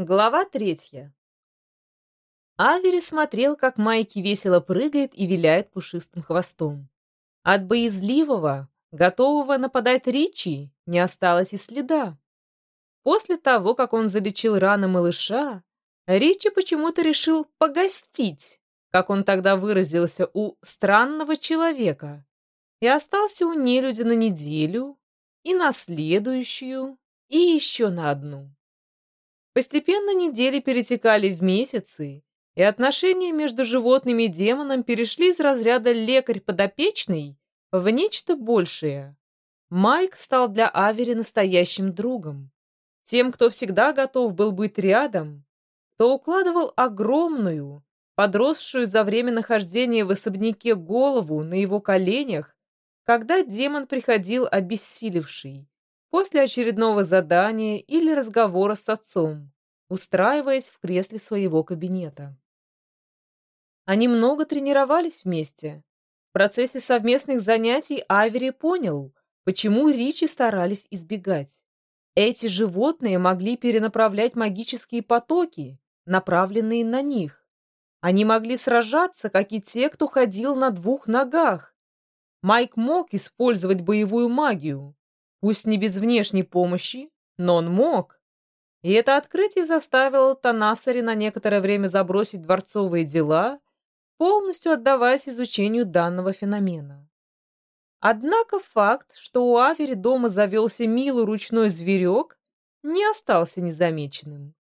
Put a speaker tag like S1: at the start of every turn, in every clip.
S1: Глава третья. Авери смотрел, как Майки весело прыгает и виляет пушистым хвостом. От боязливого, готового нападать Ричи, не осталось и следа. После того, как он залечил раны малыша, Ричи почему-то решил погостить, как он тогда выразился, у странного человека, и остался у нелюдя на неделю, и на следующую, и еще на одну. Постепенно недели перетекали в месяцы, и отношения между животными и демоном перешли из разряда лекарь-подопечный в нечто большее. Майк стал для Авери настоящим другом. Тем, кто всегда готов был быть рядом, кто укладывал огромную, подросшую за время нахождения в особняке голову на его коленях, когда демон приходил обессилевший, после очередного задания или разговора с отцом, устраиваясь в кресле своего кабинета. Они много тренировались вместе. В процессе совместных занятий Айвери понял, почему Ричи старались избегать. Эти животные могли перенаправлять магические потоки, направленные на них. Они могли сражаться, как и те, кто ходил на двух ногах. Майк мог использовать боевую магию, Пусть не без внешней помощи, но он мог. И это открытие заставило Танасари на некоторое время забросить дворцовые дела, полностью отдаваясь изучению данного феномена. Однако факт, что у Авери дома завелся милый ручной зверек, не остался незамеченным.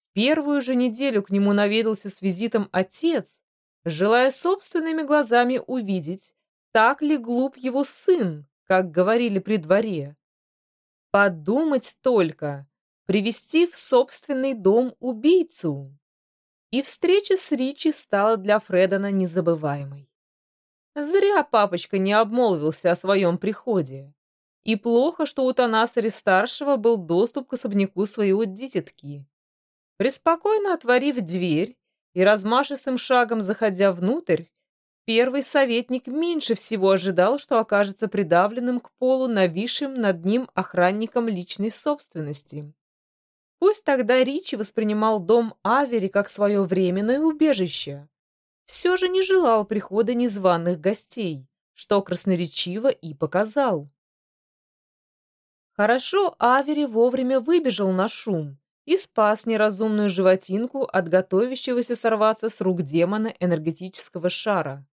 S1: В первую же неделю к нему наведался с визитом отец, желая собственными глазами увидеть, так ли глуп его сын, как говорили при дворе. Подумать только, привести в собственный дом убийцу. И встреча с Ричи стала для Фредона незабываемой. Зря папочка не обмолвился о своем приходе. И плохо, что у Танасари-старшего был доступ к особняку своего дитятки. Преспокойно отворив дверь и размашистым шагом заходя внутрь, Первый советник меньше всего ожидал, что окажется придавленным к полу нависшим над ним охранником личной собственности. Пусть тогда Ричи воспринимал дом Авери как свое временное убежище, все же не желал прихода незваных гостей, что красноречиво и показал. Хорошо Авери вовремя выбежал на шум и спас неразумную животинку от готовящегося сорваться с рук демона энергетического шара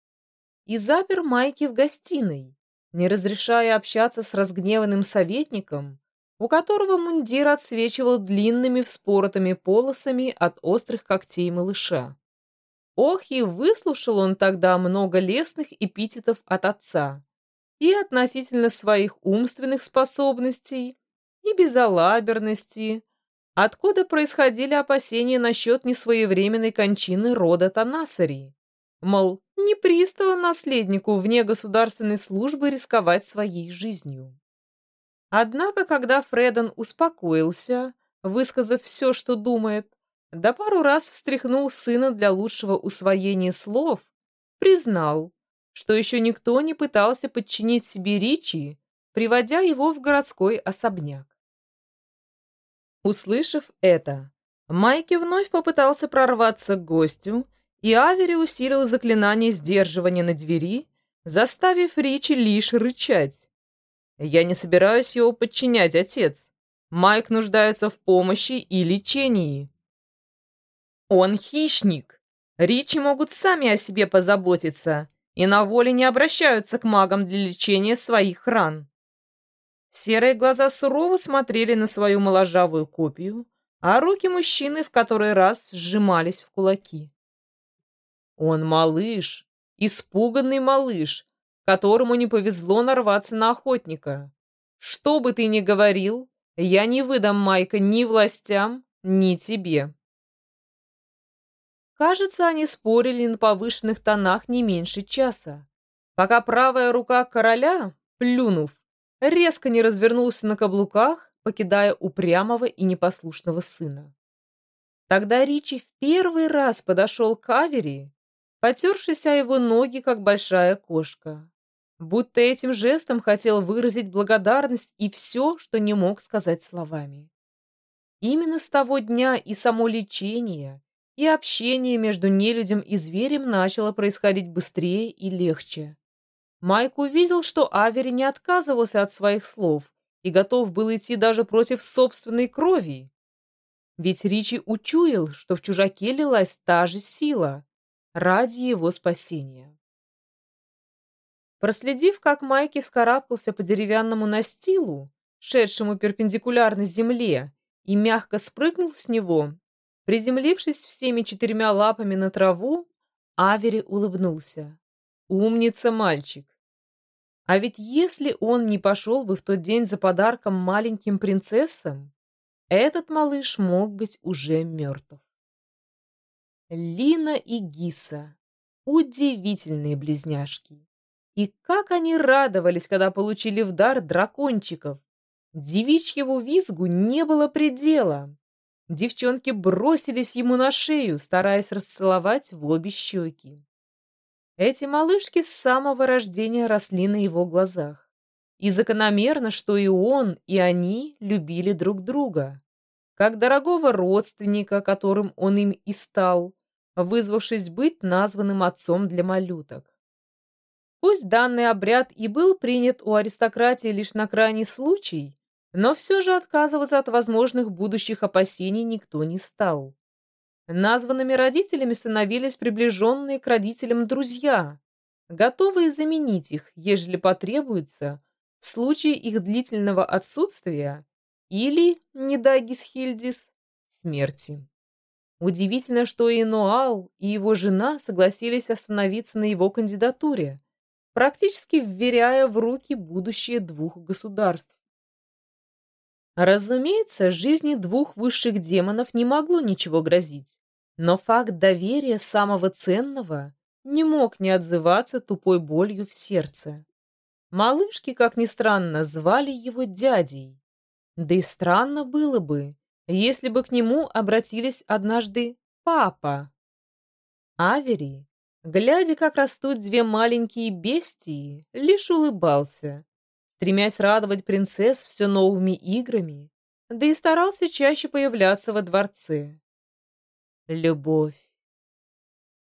S1: и запер Майки в гостиной, не разрешая общаться с разгневанным советником, у которого мундир отсвечивал длинными вспоротыми полосами от острых когтей малыша. Ох, и выслушал он тогда много лестных эпитетов от отца и относительно своих умственных способностей, и безалаберности, откуда происходили опасения насчет несвоевременной кончины рода Танасари. Мол, не пристало наследнику вне государственной службы рисковать своей жизнью. Однако, когда Фредон успокоился, высказав все, что думает, да пару раз встряхнул сына для лучшего усвоения слов, признал, что еще никто не пытался подчинить себе Ричи, приводя его в городской особняк. Услышав это, Майки вновь попытался прорваться к гостю и Авери усилил заклинание сдерживания на двери, заставив Ричи лишь рычать. «Я не собираюсь его подчинять, отец. Майк нуждается в помощи и лечении». «Он хищник. Ричи могут сами о себе позаботиться и на воле не обращаются к магам для лечения своих ран». Серые глаза сурово смотрели на свою моложавую копию, а руки мужчины в который раз сжимались в кулаки. Он малыш, испуганный малыш, которому не повезло нарваться на охотника. Что бы ты ни говорил, я не выдам Майка ни властям, ни тебе. Кажется, они спорили на повышенных тонах не меньше часа, пока правая рука короля, плюнув, резко не развернулся на каблуках, покидая упрямого и непослушного сына. Тогда Ричи в первый раз подошел к Авери потершись о его ноги, как большая кошка. Будто этим жестом хотел выразить благодарность и все, что не мог сказать словами. Именно с того дня и само лечение, и общение между нелюдем и зверем начало происходить быстрее и легче. Майк увидел, что Авери не отказывался от своих слов и готов был идти даже против собственной крови. Ведь Ричи учуял, что в чужаке лилась та же сила ради его спасения. Проследив, как Майки вскарабкался по деревянному настилу, шедшему перпендикулярно земле, и мягко спрыгнул с него, приземлившись всеми четырьмя лапами на траву, Авери улыбнулся. «Умница, мальчик!» А ведь если он не пошел бы в тот день за подарком маленьким принцессам, этот малыш мог быть уже мертв. Лина и Гиса. Удивительные близняшки. И как они радовались, когда получили в дар дракончиков. Девичьему визгу не было предела. Девчонки бросились ему на шею, стараясь расцеловать в обе щеки. Эти малышки с самого рождения росли на его глазах. И закономерно, что и он, и они любили друг друга. Как дорогого родственника, которым он им и стал, вызвавшись быть названным отцом для малюток. Пусть данный обряд и был принят у аристократии лишь на крайний случай, но все же отказываться от возможных будущих опасений никто не стал. Названными родителями становились приближенные к родителям друзья, готовые заменить их, ежели потребуется, в случае их длительного отсутствия или, не дай Гисхильдис, смерти. Удивительно, что и Ноал, и его жена согласились остановиться на его кандидатуре, практически вверяя в руки будущее двух государств. Разумеется, жизни двух высших демонов не могло ничего грозить, но факт доверия самого ценного не мог не отзываться тупой болью в сердце. Малышки, как ни странно, звали его дядей. Да и странно было бы, если бы к нему обратились однажды «папа». Авери, глядя, как растут две маленькие бестии, лишь улыбался стремясь радовать принцесс все новыми играми, да и старался чаще появляться во дворце. Любовь.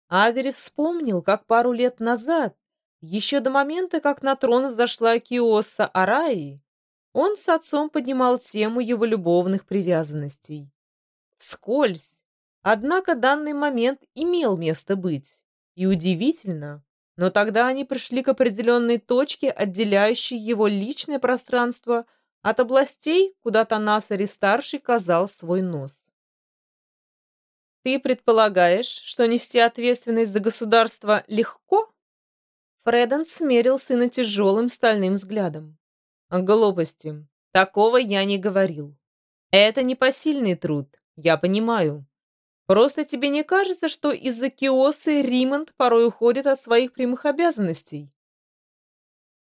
S1: Авери вспомнил, как пару лет назад, еще до момента, как на трон взошла Киоса Араи, он с отцом поднимал тему его любовных привязанностей. Вскользь, однако данный момент имел место быть. И удивительно, но тогда они пришли к определенной точке, отделяющей его личное пространство от областей, куда Танасари-старший казал свой нос. «Ты предполагаешь, что нести ответственность за государство легко?» Фреден смерил сына тяжелым стальным взглядом. «Глупости. Такого я не говорил. Это непосильный труд, я понимаю. Просто тебе не кажется, что из-за Киосы Римонт порой уходит от своих прямых обязанностей?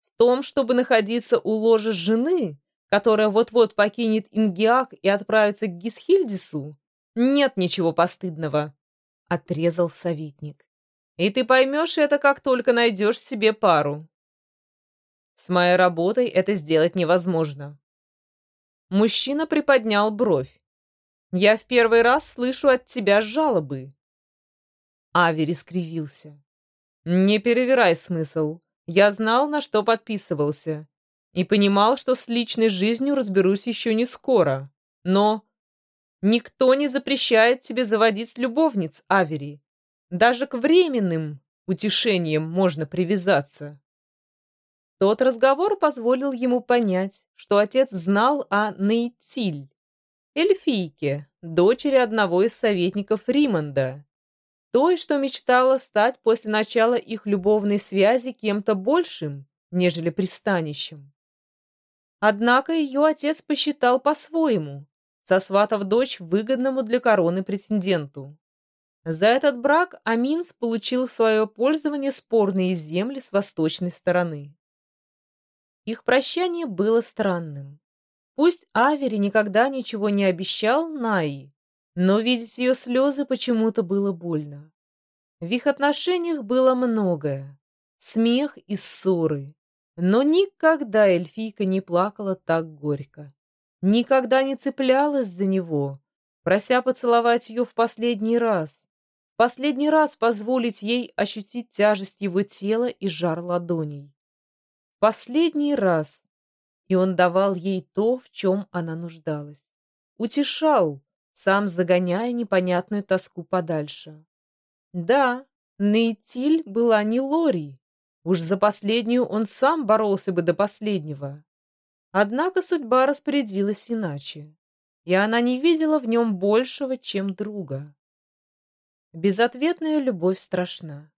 S1: В том, чтобы находиться у ложа жены, которая вот-вот покинет Ингиак и отправится к Гисхильдису, нет ничего постыдного, — отрезал советник. И ты поймешь это, как только найдешь себе пару. С моей работой это сделать невозможно. Мужчина приподнял бровь. Я в первый раз слышу от тебя жалобы. Авери скривился. Не перевирай смысл. Я знал, на что подписывался. И понимал, что с личной жизнью разберусь еще не скоро. Но никто не запрещает тебе заводить любовниц, Авери. Даже к временным утешениям можно привязаться. Тот разговор позволил ему понять, что отец знал о Нейтиль, эльфийке, дочери одного из советников Римонда, той, что мечтала стать после начала их любовной связи кем-то большим, нежели пристанищем. Однако ее отец посчитал по-своему, сосватав дочь выгодному для короны претенденту. За этот брак Аминс получил в свое пользование спорные земли с восточной стороны. Их прощание было странным. Пусть Авери никогда ничего не обещал Наи, но видеть ее слезы почему-то было больно. В их отношениях было многое. Смех и ссоры. Но никогда эльфийка не плакала так горько. никогда не цеплялась за него, прося поцеловать ее в последний раз, в последний раз позволить ей ощутить тяжесть его тела и жар ладоней. Последний раз. И он давал ей то, в чем она нуждалась. Утешал, сам загоняя непонятную тоску подальше. Да, Нейтиль была не Лори. Уж за последнюю он сам боролся бы до последнего. Однако судьба распорядилась иначе, и она не видела в нем большего, чем друга. Безответная любовь страшна.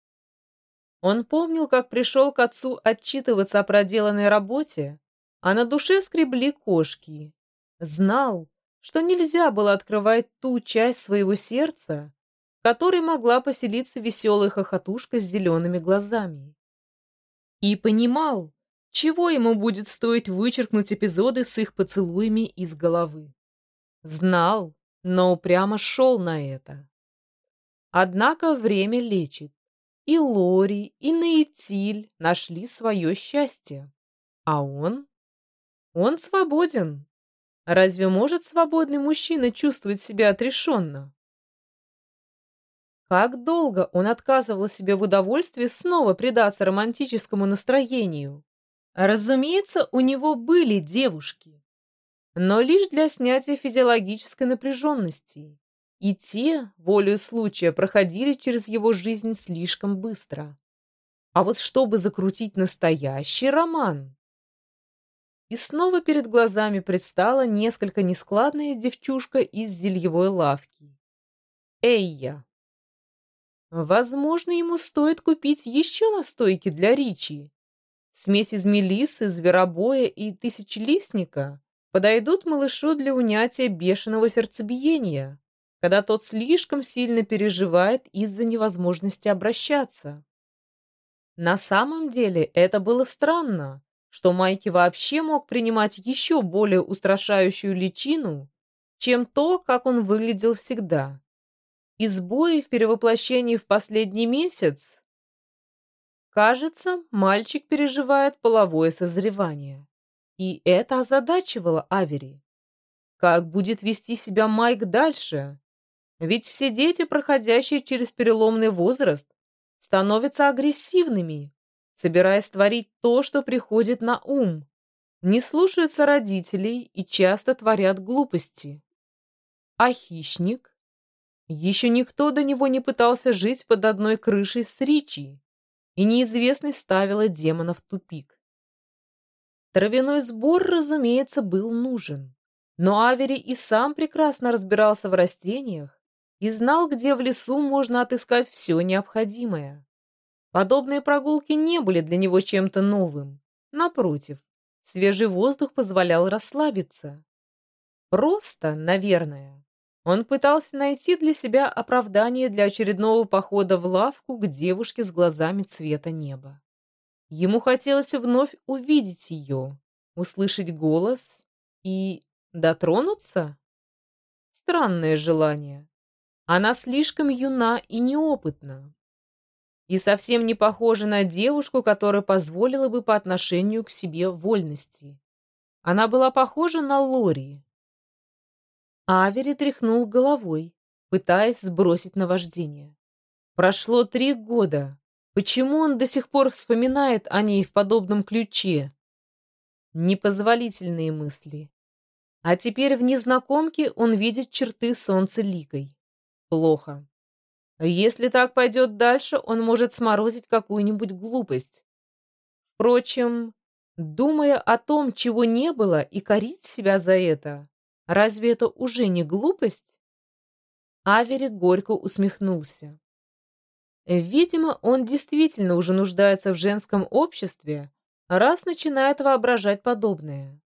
S1: Он помнил, как пришел к отцу отчитываться о проделанной работе, а на душе скребли кошки. Знал, что нельзя было открывать ту часть своего сердца, которой могла поселиться веселая хохотушка с зелеными глазами. И понимал, чего ему будет стоить вычеркнуть эпизоды с их поцелуями из головы? Знал, но упрямо шел на это. Однако время лечит. И Лори, и Наитиль нашли свое счастье. А он? Он свободен. Разве может свободный мужчина чувствовать себя отрешенно? Как долго он отказывал себе в удовольствии снова предаться романтическому настроению, Разумеется, у него были девушки, но лишь для снятия физиологической напряженности. И те, волею случая, проходили через его жизнь слишком быстро. А вот чтобы закрутить настоящий роман... И снова перед глазами предстала несколько нескладная девчушка из зельевой лавки. Эйя. Возможно, ему стоит купить еще настойки для Ричи. Смесь из мелиссы, зверобоя и тысячелистника подойдут малышу для унятия бешеного сердцебиения, когда тот слишком сильно переживает из-за невозможности обращаться. На самом деле это было странно, что Майки вообще мог принимать еще более устрашающую личину, чем то, как он выглядел всегда. Избои в перевоплощении в последний месяц Кажется, мальчик переживает половое созревание. И это озадачивало Авери. Как будет вести себя Майк дальше? Ведь все дети, проходящие через переломный возраст, становятся агрессивными, собираясь творить то, что приходит на ум, не слушаются родителей и часто творят глупости. А хищник? Еще никто до него не пытался жить под одной крышей с Ричи и неизвестность ставила демона в тупик. Травяной сбор, разумеется, был нужен, но Авери и сам прекрасно разбирался в растениях и знал, где в лесу можно отыскать все необходимое. Подобные прогулки не были для него чем-то новым. Напротив, свежий воздух позволял расслабиться. Просто, наверное, он пытался найти для себя оправдание для очередного похода в лавку к девушке с глазами цвета неба. Ему хотелось вновь увидеть ее, услышать голос и дотронуться. Странное желание. Она слишком юна и неопытна. И совсем не похожа на девушку, которая позволила бы по отношению к себе вольности. Она была похожа на Лори, Авери тряхнул головой, пытаясь сбросить наваждение. Прошло три года. Почему он до сих пор вспоминает о ней в подобном ключе? Непозволительные мысли. А теперь в незнакомке он видит черты солнца ликой. Плохо. Если так пойдет дальше, он может сморозить какую-нибудь глупость. Впрочем, думая о том, чего не было, и корить себя за это, Разве это уже не глупость? Авери горько усмехнулся. Видимо, он действительно уже нуждается в женском обществе, раз начинает воображать подобное.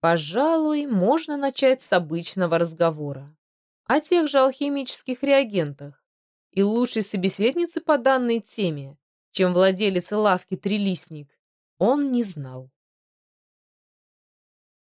S1: Пожалуй, можно начать с обычного разговора. О тех же алхимических реагентах. И лучшей собеседницы по данной теме, чем владелец лавки Трилистник, он не знал.